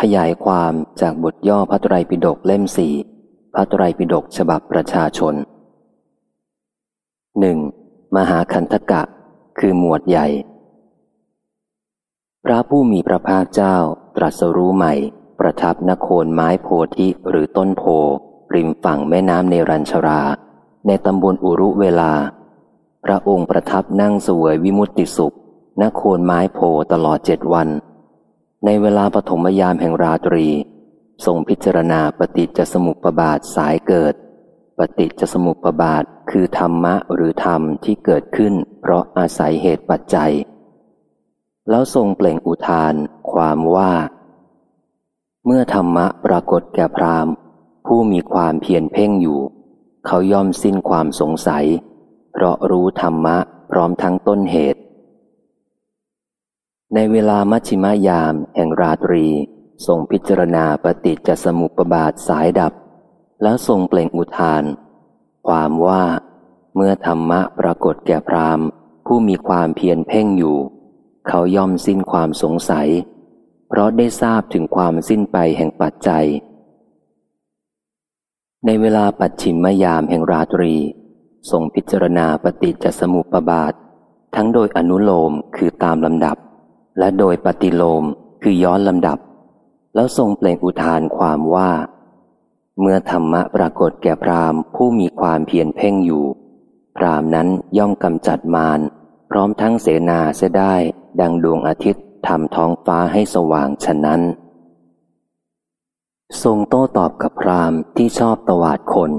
ขยายความจากบทย่อพระไตรปิฎกเล่มสี่พระไตรปิฎกฉบับประชาชนหนึ่งมหาคันธกะ คือหมวดใหญ่ พระผู้มีพระภาคเจ้าตรัสรู้ใหม่ ประทับนโคนไม้โพธิหรือต้นโพริมฝั่งแม่น้ำเนรัญชรา ในตำบลอุรุเวลา พระองค์ประทับนั่งสวยวิมุตติสุขนโคนไม้โพตลอดเจ็ดวัน ในเวลาปฐมยามแห่งราตรี ทรงพิจารณาปฏิจจสมุปบาทสายเกิด ปฏิจจสมุปบาทคือธรรมะหรือธรรมที่เกิดขึ้น เพราะอาศัยเหตุปัจจัย แล้วทรงเปล่งอุทาน ความว่า เมื่อธรรมะปรากฏแก่พรามผู้มีความเพียรเพ่งอยู่ เขายอมสิ้นความสงสัย เพราะรู้ธรรมะพร้อมทั้งต้นเหตุ ในเวลามัชชิมยามแห่งราตรีทรงพิจารณาปฏิจจสมุปบาทสายดับ แล้วทรงเปล่งอุทาน ความว่าเมื่อธรรมะปรากฏแก่พรามผู้มีความเพียรเพ่งอยู่ เขาย่อมสิ้นความสงสัย เพราะได้ทราบถึงความสิ้นไปแห่งปัจจัย ในเวลาปัจฉิมยามแห่งราตรีทรงพิจารณาปฏิจจสมุปบาท ทั้งโดยอนุโลมคือตามลำดับ และโดยปฏิโลมคือย้อนลำดับ แล้วทรงเปล่งอุทานความว่า เมื่อธรรมะปรากฏแก่พรามผู้มีความเพียรเพ่งอยู่ พรามนั้นย่อมกำจัดมารพร้อมทั้งเสนาเสียได้ ดังดวงอาทิตย์ทำท้องฟ้าให้สว่างฉะนั้น ทรงโต้ตอบกับพรามที่ชอบตวาดคน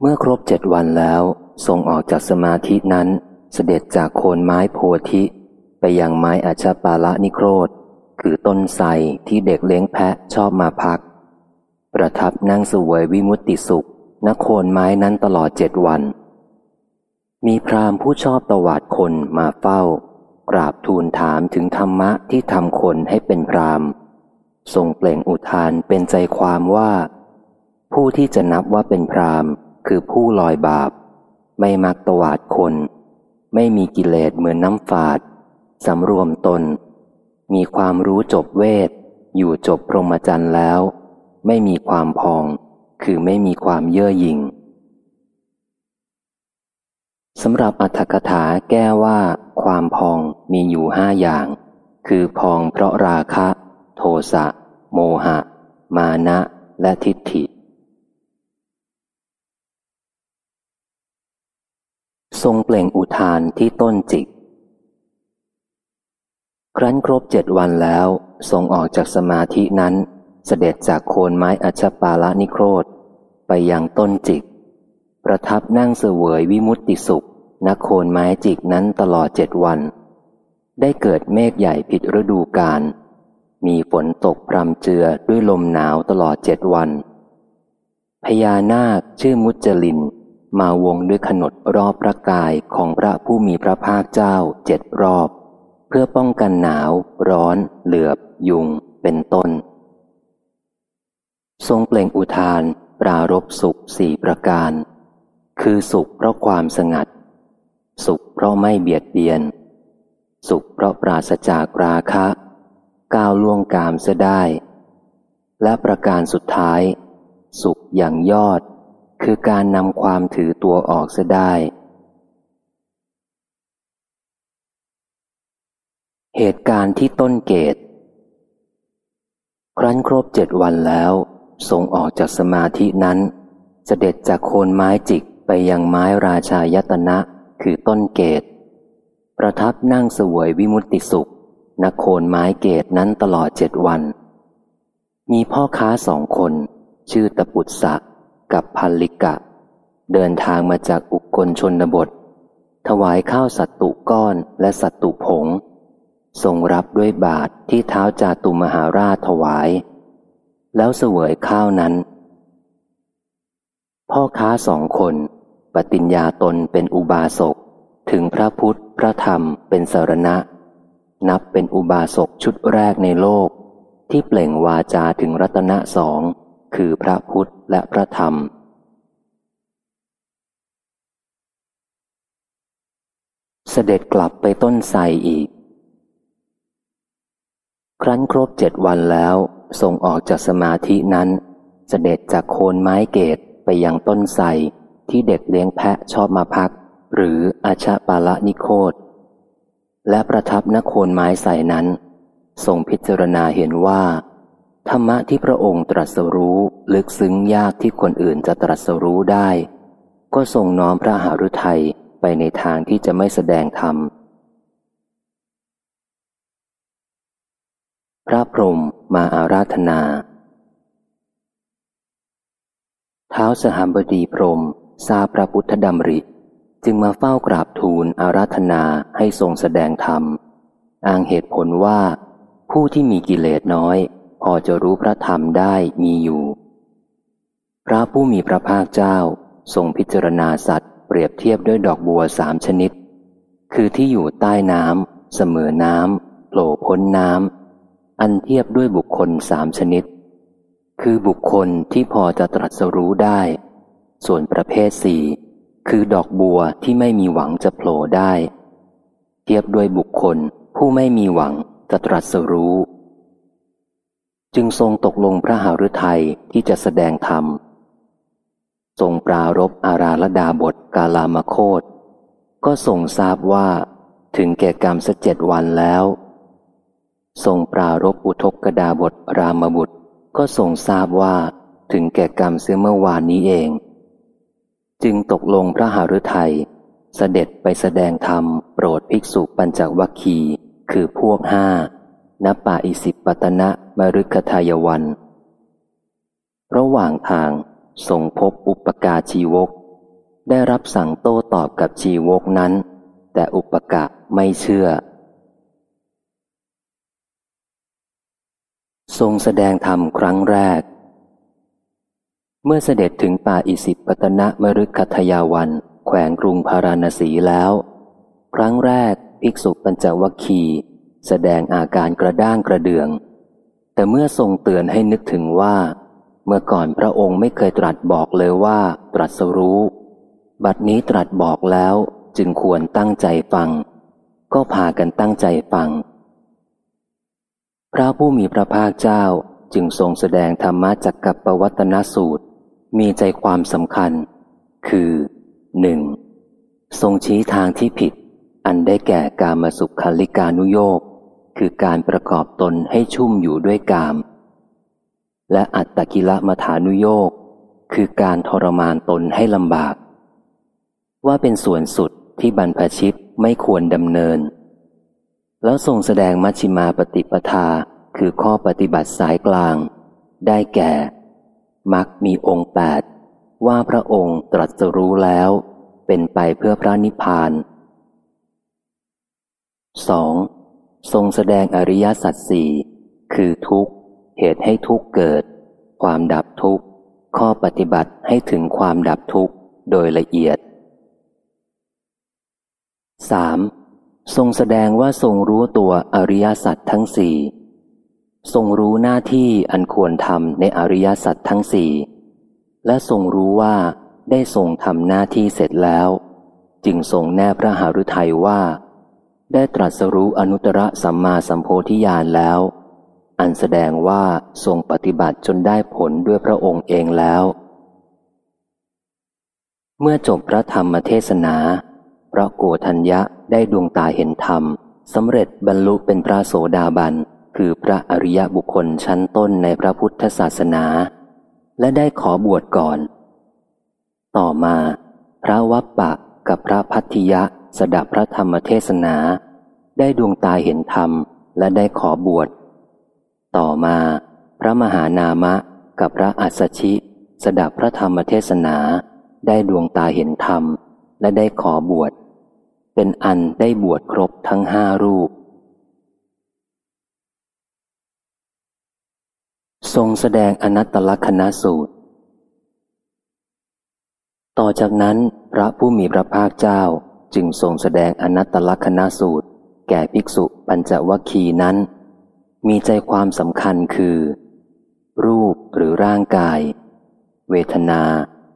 เมื่อครบเจ็ดวันแล้ว ทรงออกจากสมาธินั้นเสด็จจากโคนไม้โพธิ ไปยังไม้อาชาปาละนิโครธ คือต้นไทรที่เด็กเลี้ยงแพะชอบมาพัก ประทับนั่งสวยวิมุตติสุขนโคนไม้นั้นตลอดเจ็ดวัน มีพราหมณ์ผู้ชอบตวาดคนมาเฝ้า กราบทูลถามถึงธรรมะที่ทำคนให้เป็นพราหมณ์ทรงเปล่งอุทานเป็นใจความว่า ผู้ที่จะนับว่าเป็นพราหมณ์คือผู้ลอยบาป ไม่มักตวาดคน ไม่มีกิเลสเหมือนน้ำฝาด สำรวมตน มีความรู้จบเวท อยู่จบพรหมจรรย์แล้ว ไม่มีความพอง คือไม่มีความเย่อหยิ่งสำหรับอัธกถาแก้ว่า ความพองมีอยู่ห้าอย่าง คือพองเพราะราคะ โทสะ โมหะ มานะ และทิฏฐิ ทรงเปล่งอุทานที่ต้นจิก ครั้นครบเจ็ดวันแล้วทรงออกจากสมาธินั้น เสด็จจากโคนไม้อัชปาละนิโครธ ไปยังต้นจิก ประทับนั่งเสวยวิมุตติสุขณโคนไม้จิกนั้นตลอดเจ็ดวัน ได้เกิดเมฆใหญ่ผิดฤดูกาลมีฝนตกพรำเจือด้วยลมหนาวตลอดเจ็ดวัน พญานาคชื่อมุจลิน มาวงด้วยขนดรอบพระกายของพระผู้มีพระภาคเจ้าเจ็ดรอบ พื่อป้องกันหนาว ร้อน เหลือบ ยุง เป็นต้น ทรงเปล่งอุทาน ปรารบสุขสี่ประการ คือสุขเพราะความสงัด สุขเพราะไม่เบียดเบียน สุขเพราะปราศจากราคะ ก้าวล่วงกามเสียได้ และประการสุดท้าย สุขอย่างยอด คือการนำความถือตัวออกเสียได้ เหตุการณ์ที่ต้นเกต ครั้นครบเจ็ดวันแล้วทรงออกจากสมาธินั้น เสด็จจากโคนไม้จิกไปยังไม้ราชายตนะคือต้นเกต ประทับนั่งสวยวิมุตติสุขณโคนไม้เกตนั้นตลอดเจ็ดวัน มีพ่อค้าสองคน ชื่อตะปุตสะกับพันลิกะ เดินทางมาจากอุกกลชนบท ถวายข้าวสัตตุก้อนและสัตตุผง ทรงรับด้วยบาทที่เท้าจาตุมหาราชถวาย แล้วเสวยข้าวนั้น พ่อค้าสองคน ปฏิญญาตนเป็นอุบาสก ถึงพระพุทธพระธรรมเป็นสารณะ นับเป็นอุบาสกชุดแรกในโลก ที่เปล่งวาจาถึงรัตนะสอง คือพระพุทธและพระธรรมเสด็จกลับไปต้นไทรอีก ครั้นครบเจ็ดวันแล้วทรงออกจากสมาธินั้น เสด็จจากโคนไม้เกตไปยังต้นไทรที่เด็กเลี้ยงแพะชอบมาพัก หรืออาชาปาละนิโคตและประทับนโคนไม้ใส่นั้นทรงพิจารณาเห็นว่า ธรรมะที่พระองค์ตรัสรู้ลึกซึ้งยากที่คนอื่นจะตรัสรู้ได้ ก็ทรงน้อมพระหฤทัยไปในทางที่จะไม่แสดงธรรม พระพรหมมาอาราธนาเท้าสหบดีพรมทราบพระพุทธดำริ จึงมาเฝ้ากราบทูลอาราธนาให้ทรงแสดงธรรม อ้างเหตุผลว่า ผู้ที่มีกิเลสน้อย พอจะรู้พระธรรมได้มีอยู่ พระผู้มีพระภาคเจ้า ทรงพิจารณาสัตว์ เปรียบเทียบด้วยดอกบัวสามชนิด คือที่อยู่ใต้น้ำเสมอน้ำโผล่พ้นน้ำ อันเทียบด้วยบุคคลสามชนิด คือบุคคลที่พอจะตรัสรู้ได้ ส่วนประเภทสี่คือดอกบัวที่ไม่มีหวังจะโผล่ได้ เทียบด้วยบุคคลผู้ไม่มีหวังจะตรัสรู้ จึงทรงตกลงพระหฤทัยที่จะแสดงธรรม ทรงปรารบอาราลดาบทกาลามโคตก็ทรงทราบว่า ถึงแก่กรรมสักเจ็ดวันแล้ว ทรงปรารบอุทกกดาบทรามบุตร ก็ทรงทราบว่าถึงแก่กรรมเสื้อเมื่อวานนี้เอง จึงตกลงพระหฤทัยเสด็จไปแสดงธรรมโปรดภิกษุปัญจวัคคีคือพวกห้านป่าอิสิปตนะมรุกทายวัน ระหว่างทางทรงพบอุปกาชีวก ได้รับสั่งโต้ตอบกับชีวกนั้น แต่อุปกะไม่เชื่อ ทรงแสดงธรรมครั้งแรก เมื่อเสด็จถึงป่าอิสิปตนะมรุกทยาวัน แขวงกรุงพาราณสีแล้ว ครั้งแรกภิกษุปัญจวัคคีแสดงอาการกระด้างกระเดือง แต่เมื่อทรงเตือนให้นึกถึงว่า เมื่อก่อนพระองค์ไม่เคยตรัสบอกเลยว่า ตรัสรู้ บัดนี้ตรัสบอกแล้วจึงควรตั้งใจฟัง ก็พากันตั้งใจฟัง พระผู้มีพระภาคเจ้าจึงทรงแสดงธรรมะจักกับปวัตนสูตร มีใจความสำคัญ คือหนึ่งทรงชี้ทางที่ผิด อันได้แก่การมาสุขคลิกานุโยกคือการประกอบตนให้ชุ่มอยู่ด้วยกาม และอัตตกิละมฐานุโยกคือการทรมานตนให้ลำบาก ว่าเป็นส่วนสุดที่บรรพชิตไม่ควรดำเนิน แล้วทรงแสดงมัชฌิมาปฏิปทาคือข้อปฏิบัติสายกลาง ได้แก่มักมีองค์แปดว่าพระองค์ตรัสรู้แล้ว เป็นไปเพื่อพระนิพพาน 2. ทรงแสดงอริยสัจสี่คือทุกข์ เหตุให้ทุกข์เกิด ความดับทุกข์ ข้อปฏิบัติให้ถึงความดับทุกข์ โดยละเอียด 3. ทรงแสดงว่าทรงรู้ตัวอริยสัจทั้งสี่ทรงรู้หน้าที่อันควรทำในอริยสัจทั้งสี่และทรงรู้ว่าได้ทรงทำหน้าที่เสร็จแล้ว จึงทรงแนบพระหฤทัยว่า ได้ตรัสรู้อนุตตรสัมมาสัมโพธิญาณแล้ว อันแสดงว่าทรงปฏิบัติจนได้ผลด้วยพระองค์เองแล้ว เมื่อจบพระธรรมเทศนา พระโกธัญญะได้ดวงตาเห็นธรรมสำเร็จบรรลุเป็นพระโสดาบัน คือพระอริยบุคคลชั้นต้นในพระพุทธศาสนา และได้ขอบวชก่อน ต่อมา พระวัปปะกับพระพัทธิยะสดับพระธรรมเทศนา ได้ดวงตาเห็นธรรมและได้ขอบวช ต่อมา พระมหานามะกับพระอัสสชิ สดับพระธรรมเทศนา ได้ดวงตาเห็นธรรมและได้ขอบวช เป็นอันได้บวชครบทั้งห้ารูป ทรงแสดงอนัตตลกนสูตร ต่อจากนั้นพระผู้มีพระภาคเจ้าจึงทรงแสดงอนัตตลกนสูตร แก่ภิกษุปัญจวัคคีนั้น มีใจความสำคัญคือ รูปหรือร่างกาย เวทนา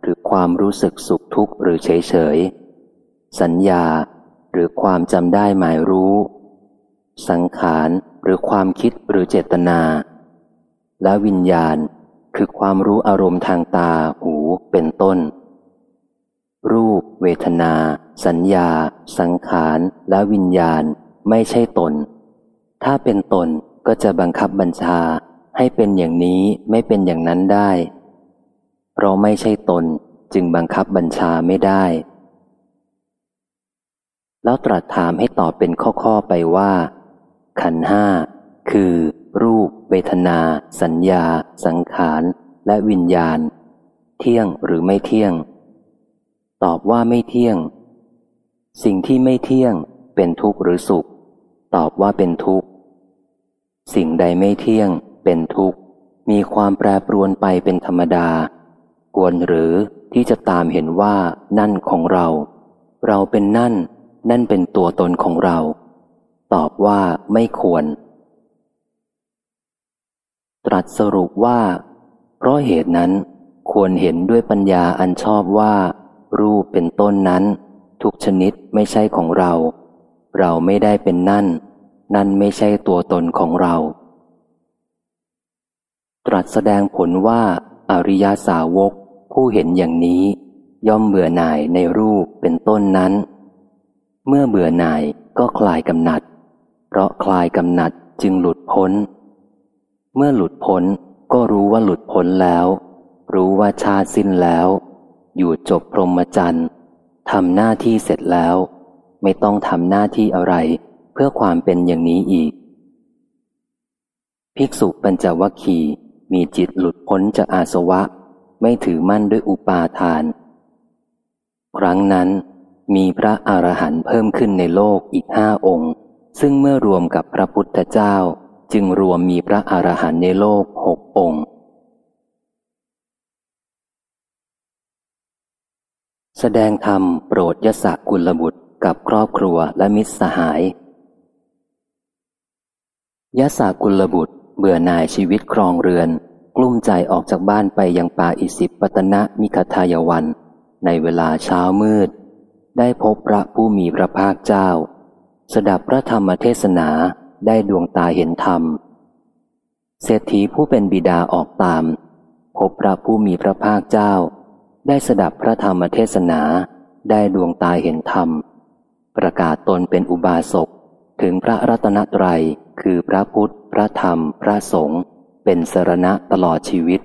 หรือความรู้สึกสุขทุกข์หรือเฉยเฉยสัญญา หรือความจำได้หมายรู้ สังขารหรือความคิดหรือเจตนา และวิญญาณคือความรู้อารมณ์ทางตาหูเป็นต้น รูป เวทนา สัญญา สังขารและวิญญาณไม่ใช่ตน ถ้าเป็นตนก็จะบังคับบัญชาให้เป็นอย่างนี้ไม่เป็นอย่างนั้นได้ เพราะไม่ใช่ตนจึงบังคับบัญชาไม่ได้ แล้วตรัสถามให้ตอบเป็นข้อๆไปว่า ขันห้าคือ รูป เวทนา สัญญา สังขาร และวิญญาณ เที่ยงหรือไม่เที่ยง ตอบว่าไม่เที่ยง สิ่งที่ไม่เที่ยง เป็นทุกข์หรือสุข ตอบว่าเป็นทุกข์ สิ่งใดไม่เที่ยง เป็นทุกข์ มีความแปรปรวนไปเป็นธรรมดากวนหรือที่จะตามเห็นว่านั่นของเรา เราเป็นนั่น นั่นเป็นตัวตนของเรา ตอบว่าไม่ควร ตรัสสรุปว่า เพราะเหตุนั้น ควรเห็นด้วยปัญญาอันชอบว่า รูปเป็นต้นนั้น ทุกชนิดไม่ใช่ของเรา เราไม่ได้เป็นนั่น นั่นไม่ใช่ตัวตนของเรา ตรัสแสดงผลว่า อริยาสาวกผู้เห็นอย่างนี้ ย่อมเบื่อหน่ายในรูปเป็นต้นนั้น เมื่อเบื่อหน่ายก็คลายกำหนัด เพราะคลายกำหนัดจึงหลุดพ้น เมื่อหลุดพ้นก็รู้ว่าหลุดพ้นแล้ว รู้ว่าชาสิ้นแล้ว อยู่จบพรหมจรรย์ทำหน้าที่เสร็จแล้ว ไม่ต้องทำหน้าที่อะไร เพื่อความเป็นอย่างนี้อีก ภิกษุปัญจวัคคีมีจิตหลุดพ้นจากอาสวะ ไม่ถือมั่นด้วยอุปาทาน ครั้งนั้น มีพระอรหันต์เพิ่มขึ้นในโลกอีกห้าองค์ ซึ่งเมื่อรวมกับพระพุทธเจ้า จึงรวมมีพระอรหันต์ในโลกหกองค์ แสดงธรรมโปรดยศกุลบุตรกับครอบครัวและมิตรสหายยศกุลบุตรเบื่อหน่ายชีวิตครองเรือน กลุ้มใจออกจากบ้านไปยังป่าอิสิปตนะมิคทายวัน ในเวลาเช้ามืด ได้พบพระผู้มีพระภาคเจ้า สดับพระธรรมเทศนาได้ดวงตาเห็นธรรม เศรษฐีผู้เป็นบิดาออกตาม พบพระผู้มีพระภาคเจ้า ได้สดับพระธรรมเทศนาได้ดวงตาเห็นธรรม ประกาศตนเป็นอุบาสกถึงพระรัตนตรัยคือพระพุทธ พระธรรม พระสงฆ์เป็นสรณะตลอดชีวิต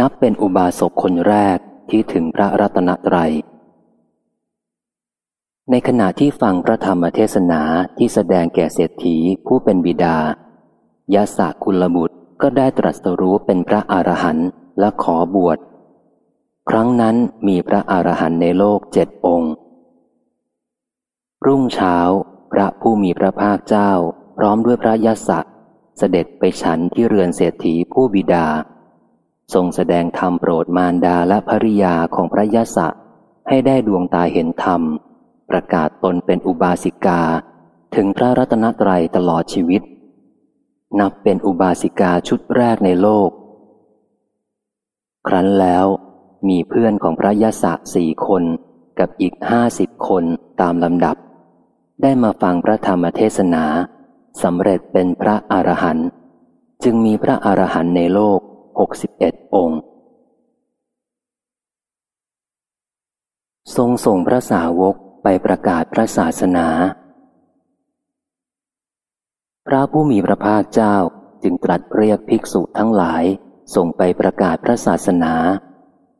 นับเป็นอุบาสกคนแรกที่ถึงพระรัตนตรัย ในขณะที่ฟังพระธรรมเทศนาที่แสดงแก่เศรษฐีผู้เป็นบิดายาสากุลบุตรก็ได้ตรัสรู้เป็นพระอรหันต์และขอบวช ครั้งนั้นมีพระอรหันต์ในโลกเจ็ดองค์ รุ่งเช้า พระผู้มีพระภาคเจ้า พร้อมด้วยพระยศเสด็จไปฉันที่เรือนเศรษฐีผู้บิดา ทรงแสดงธรรมโปรดมารดาและภริยาของพระยศให้ได้ดวงตาเห็นธรรม ประกาศตนเป็นอุบาสิกา ถึงพระรัตนตรัยตลอดชีวิต นับเป็นอุบาสิกาชุดแรกในโลก ครั้นแล้วมีเพื่อนของพระยะศสี่คนกับอีกห้าสิบคนตามลำดับ ได้มาฟังพระธรรมเทศนาสำเร็จเป็นพระอรหันต์จึงมีพระอรหันต์ในโลกหกสิบเอ็ดองค์ ทรงส่งพระสาวก ไปประกาศพระศาสนา พระผู้มีพระภาคเจ้าจึงตรัสเรียกภิกษุทั้งหลายส่งไปประกาศพระศาสนา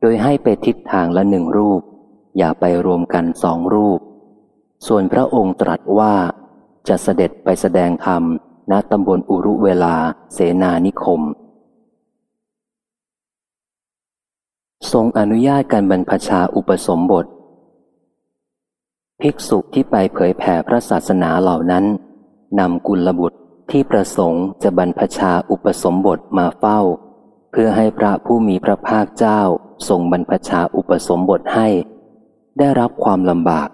โดยให้ไปทิศทางละหนึ่งรูป อย่าไปรวมกันสองรูป ส่วนพระองค์ตรัสว่าจะเสด็จไปแสดงธรรมณตำบลอุรุเวลาเสนานิคม ทรงอนุญาตการบรรพชาอุปสมบท ภิกษุที่ไปเผยแผ่พระศาสนาเหล่านั้นนำกุลบุตรที่ประสงค์จะบรรพชาอุปสมบทมาเฝ้า เพื่อให้พระผู้มีพระภาคเจ้าทรงบรรพชาอุปสมบทให้ ได้รับความลำบาก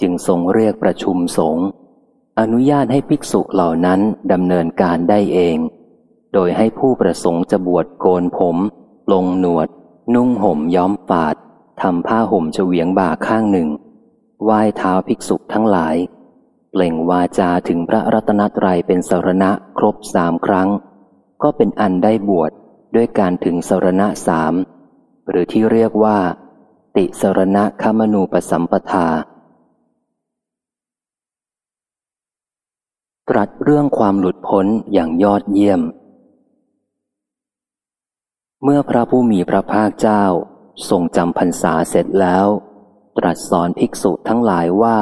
จึงทรงเรียกประชุมสงฆ์อนุญาตให้ภิกษุเหล่านั้นดำเนินการได้เอง โดยให้ผู้ประสงค์จะบวชโกนผม ลงหนวด นุ่งห่มย้อมปาดทำผ้าห่มเฉวียงบ่าข้างหนึ่ง ไหว้เท้าภิกษุทั้งหลาย เปล่งวาจาถึงพระรัตนตรัยเป็นสรณะครบสามครั้ง ก็เป็นอันได้บวชด้วยการถึงสรณะสามหรือที่เรียกว่า ติสรณะคมนูปสัมปทา ตรัสเรื่องความหลุดพ้นอย่างยอดเยี่ยม เมื่อพระผู้มีพระภาคเจ้าทรงจำพรรษาเสร็จแล้ว ตรัสสอนภิกษุทั้งหลายว่า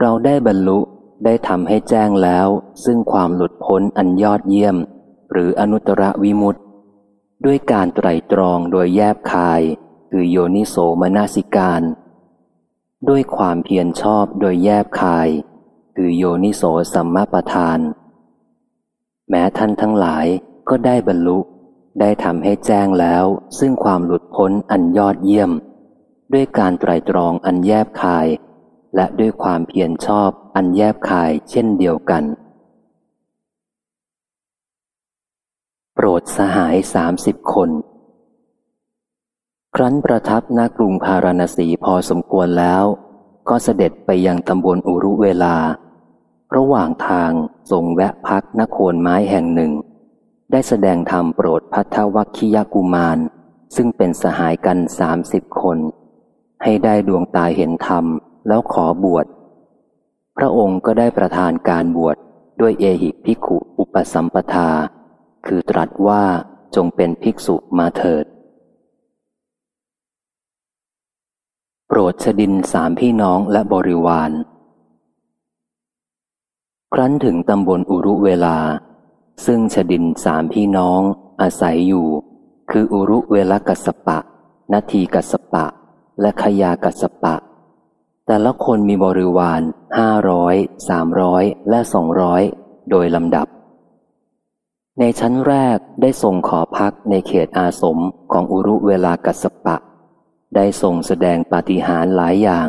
เราได้บรรลุได้ทำให้แจ้งแล้ว ซึ่งความหลุดพ้นอันยอดเยี่ยม หรืออนุตตรวิมุตติ ด้วยการไตรตรองโดยแยบคาย คือโยนิโสมนาสิการ ด้วยความเพียรชอบโดยแยบคาย คือโยนิโสสัมมาประธาน แม้ท่านทั้งหลายก็ได้บรรลุได้ทำให้แจ้งแล้ว ซึ่งความหลุดพ้นอันยอดเยี่ยม ด้วยการไตรตรองอันแยบคาย และด้วยความเพียรชอบอันแยบคายเช่นเดียวกัน โปรดสหายสามสิบคน ครั้นประทับณกรุงพาราณสีพอสมควรแล้ว ก็เสด็จไปยังตำบลอุรุเวลา ระหว่างทางทรงแวะพักนโคนไม้แห่งหนึ่ง ได้แสดงธรรมโปรดพัทธวัคคิยกุมารซึ่งเป็นสหายกันสามสิบคน ให้ได้ดวงตาเห็นธรรม แล้วขอบวช พระองค์ก็ได้ประทานการบวชด้วยเอหิภิกขุอุปสัมปทา คือตรัสว่าจงเป็นภิกษุมาเถิด โปรดชดินสามพี่น้องและบริวาร ครั้นถึงตำบลอุรุเวลา ซึ่งชดินสามพี่น้องอาศัยอยู่ คืออุรุเวลกัสปะ นาทีกัสปะ และขยากัสปะ แต่ละคนมีบริวารห้าร้อยสามร้อยและสองร้อยโดยลำดับ ในชั้นแรกได้ส่งขอพักในเขตอาสมของอุรุเวลากัสปะ ได้ส่งแสดงปาฏิหาริย์หลายอย่าง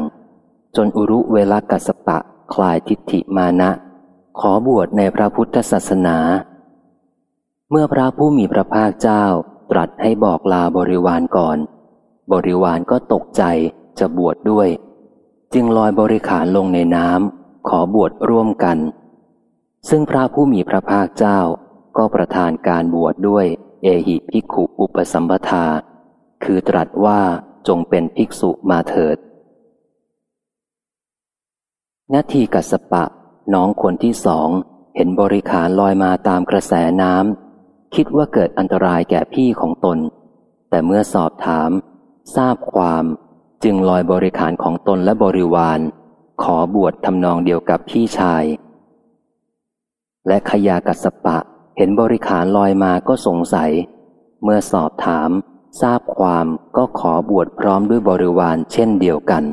จนอุรุเวลากัสปะคลายทิฏฐิมานะ ขอบวชในพระพุทธศาสนา เมื่อพระผู้มีพระภาคเจ้าตรัสให้บอกลาบริวารก่อน บริวารก็ตกใจจะบวชดด้วย จึงลอยบริขารลงในน้ำขอบวชร่วมกัน ซึ่งพระผู้มีพระภาคเจ้าก็ประทานการบวชดด้วย เอหิภิกขุอุปสัมปทา คือตรัสว่าจงเป็นภิกษุมาเถิดนาทีกัสปะ น้องคนที่สองเห็นบริขารลอยมาตามกระแสน้ำคิดว่าเกิดอันตรายแก่พี่ของตน แต่เมื่อสอบถาม ทราบความจึงลอยบริขารของตนและบริวาร ขอบวชทำนองเดียวกับพี่ชาย และขยากัสปะเห็นบริขารลอยมาก็สงสัย เมื่อสอบถาม ทราบความก็ขอบวชพร้อมด้วยบริวารเช่นเดียวกัน